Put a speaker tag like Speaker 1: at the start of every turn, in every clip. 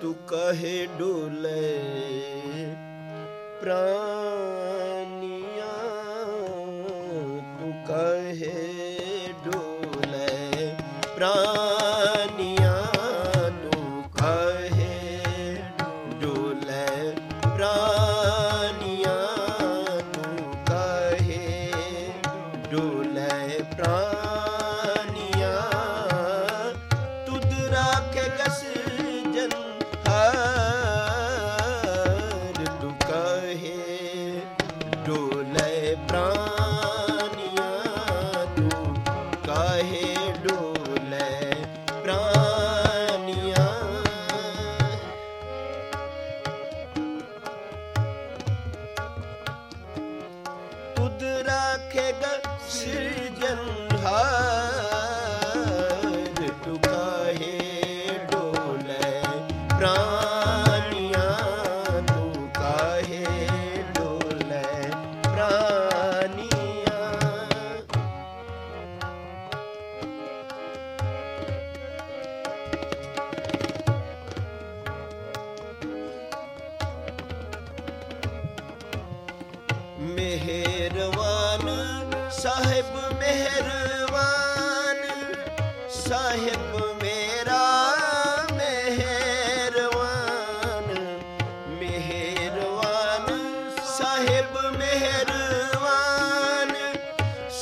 Speaker 1: ਤੂੰ ਕਹੇ ਡੋਲੇ ਪ੍ਰਾਣ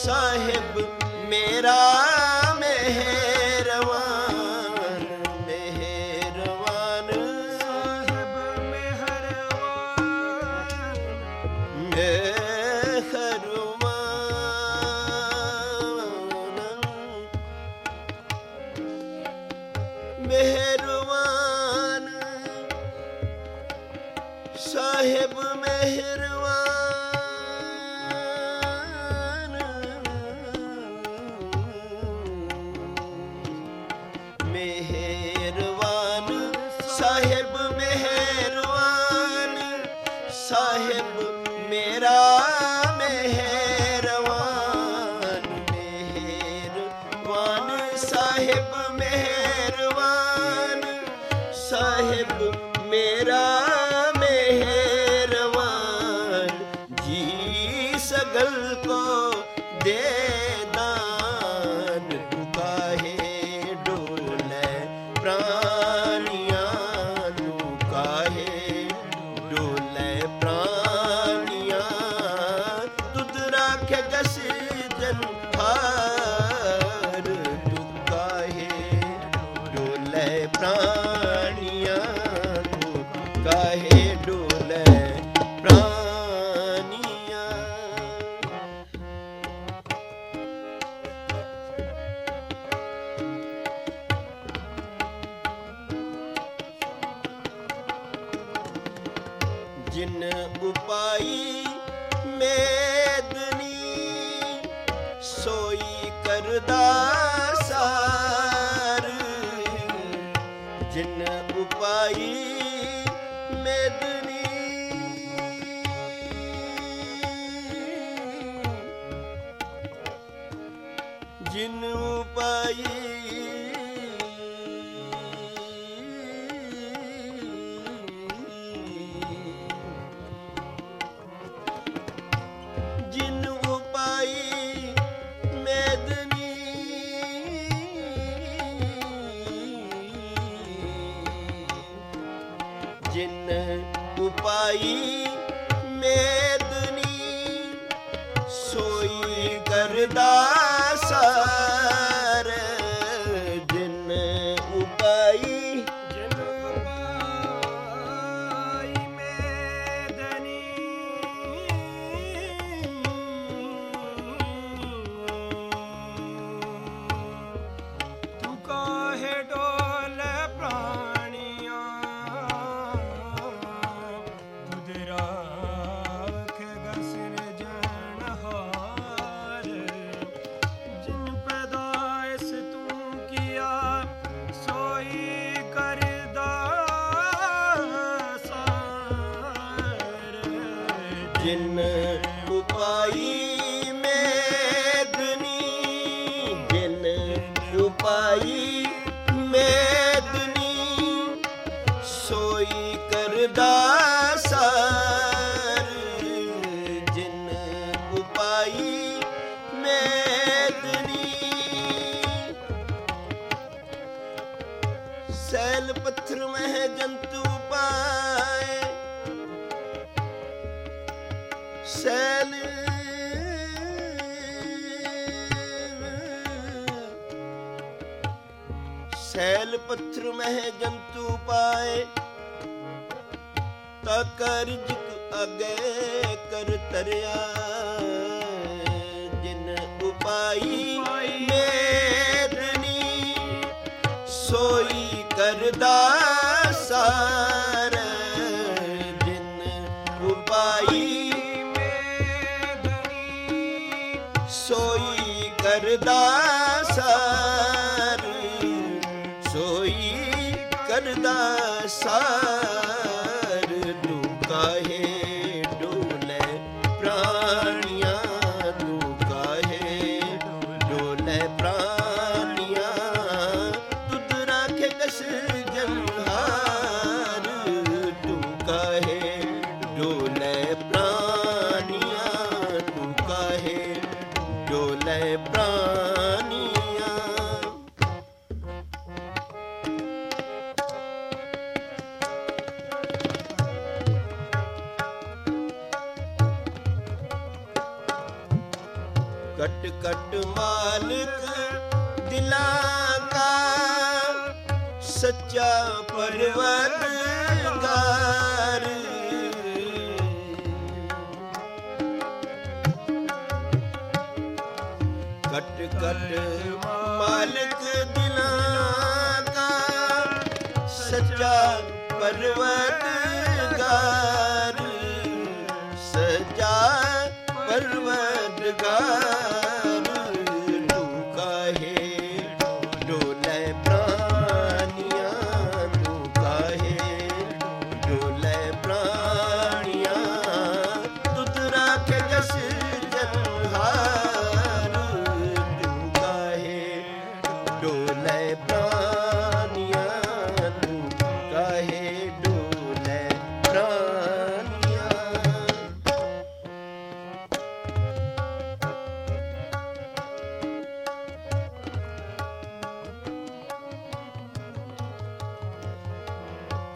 Speaker 1: ਸਾਹਿਬ ਮੇਰਾ hey ਜਿੰਨ ਉਪਾਈ ਮੇ ਸੈਲ ਪੱਥਰ ਮਹਿ ਜੰਤੂ ਪਾਏ। ਤਾ ਕਰਜ ਅਗੇ ਕਰ ਤਰਿਆ। ਜਿਨ ਉਪਾਈ ਸੋਈ ਕਰਦਾ ਸਾਰ। ਕਟ ਕਟ ਮਾਲਕ ਦਿਲਾਂ ਕਾ ਸੱਚਾ ਪਰਵਰਦਾਰ ਕਟ ਕਟ ਮਾਲਕ ਦਿਲਾਂ ਕਾ ਸੱਚਾ ਪਰਵਰਦਾਰ ਸੱਚਾ ਪਰਵਰਦਗਾਰ ਤੂੰ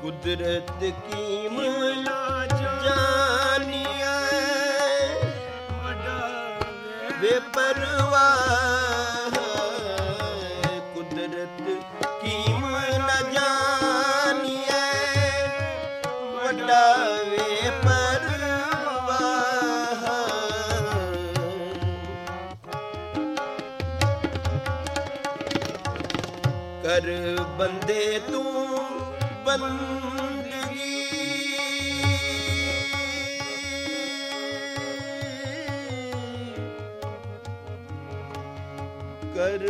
Speaker 1: ਕੁਦਰਤ ਕੀ ਮਲਾ ਜਾਨੀਐ? ਬੇਪਰਵਾਹ ਕੁਦਰਤ ਕੀਮ ਨ ਜਾਣੀਐ ਵੱਡਾ ਬੇਪਰਵਾਹ ਕਰ ਬੰਦੇ ਤੂੰ ਬੰਦਗੀ ਕਰ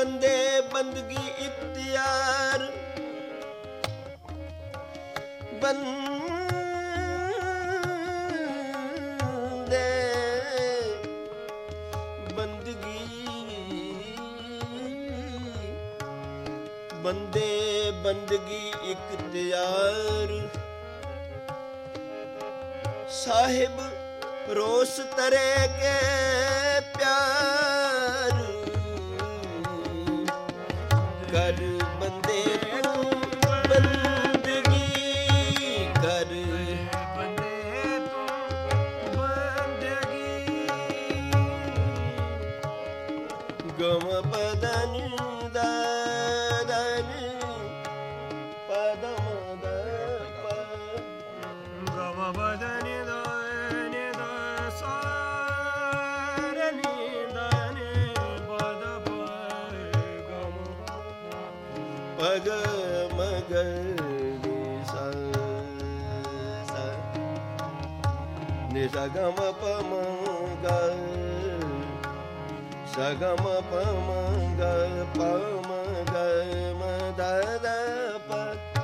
Speaker 1: ਬੰਦੇ ਬੰਦਗੀ ਇਖਤਿਆਰ। ਬੰਦੇ ਬੰਦਗੀ ਬੰਦੇ ਬੰਦਗੀ ਇਖਤਿਆਰ। ਸਾਹਿਬ ਰੋਸ ਤਰੇ ਕੇ ਪਿਆਰ। ਕਰ ਮਗ ਮਗ ਨਿਸਗਮ ਪਮੰਗ ਸਗਮ ਪਮੰਗ ਪਮੰਗ ਮਦਦ ਪਤ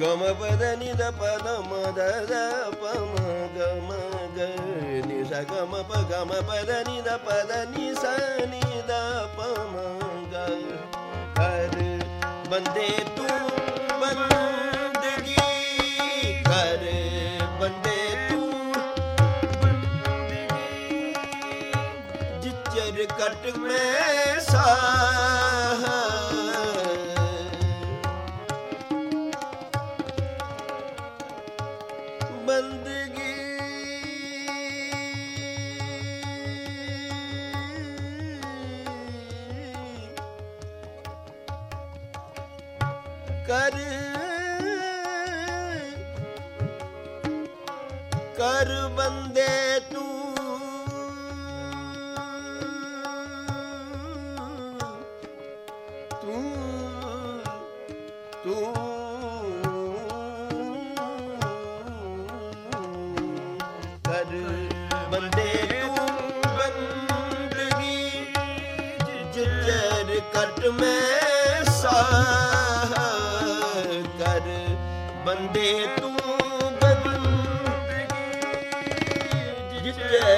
Speaker 1: ਗਮ ਪਦ ਨਿਦ ਪਦ ਮਦਦ ਪਮ ਗਮ ਗ ਨਿਸ ਗਮ ਪ ਗਮ ਪਦ ਨਿਦ ਪਦ ਨਿਸ ਨਿਦ ਪਮ ਗ ਹਰ ਬੰਦੇ ਤੂੰ ਬੰਦੇ ਕਰ ਬੰਦੇ ਤੂੰ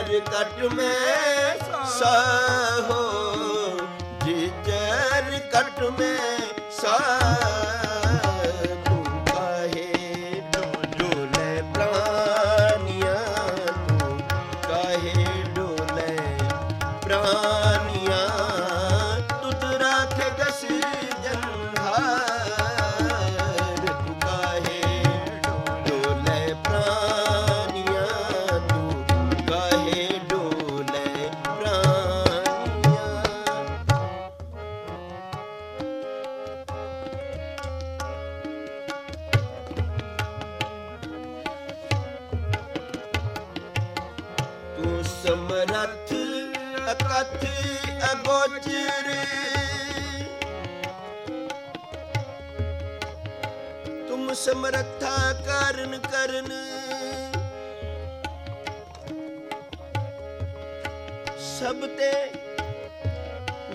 Speaker 1: ਕਰ ਕਟ ਮੈਂ ਸਹੋ ਜਿਜਰ ਕਟ ਮੈਂ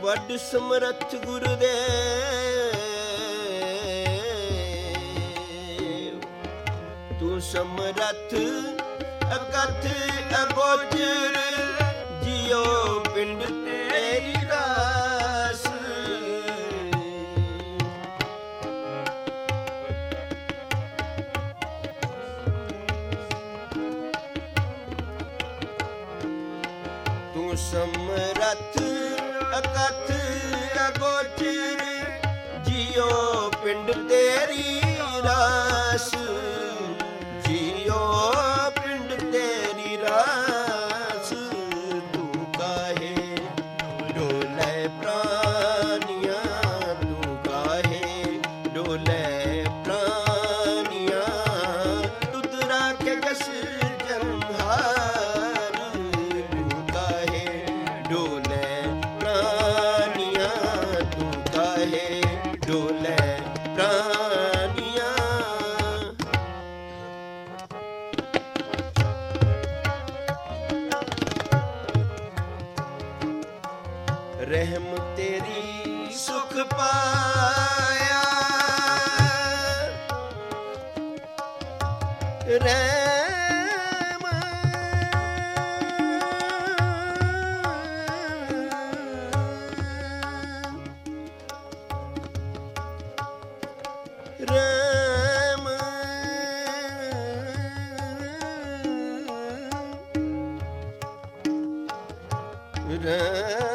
Speaker 1: ਵੱਡ ਸਮਰੱਥ ਗੁਰੂ ਦੇ। ਤੂੰ ਸਮਰੱਥ ਅਕਥ ਅਗੋਚਰ ਤੇਰੀ ਰਾ ਰੇ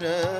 Speaker 1: Hare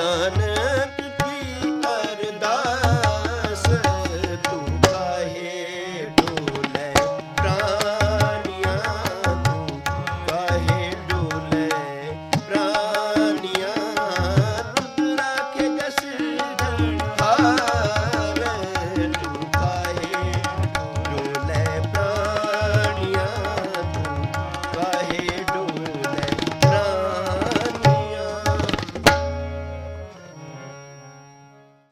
Speaker 1: नान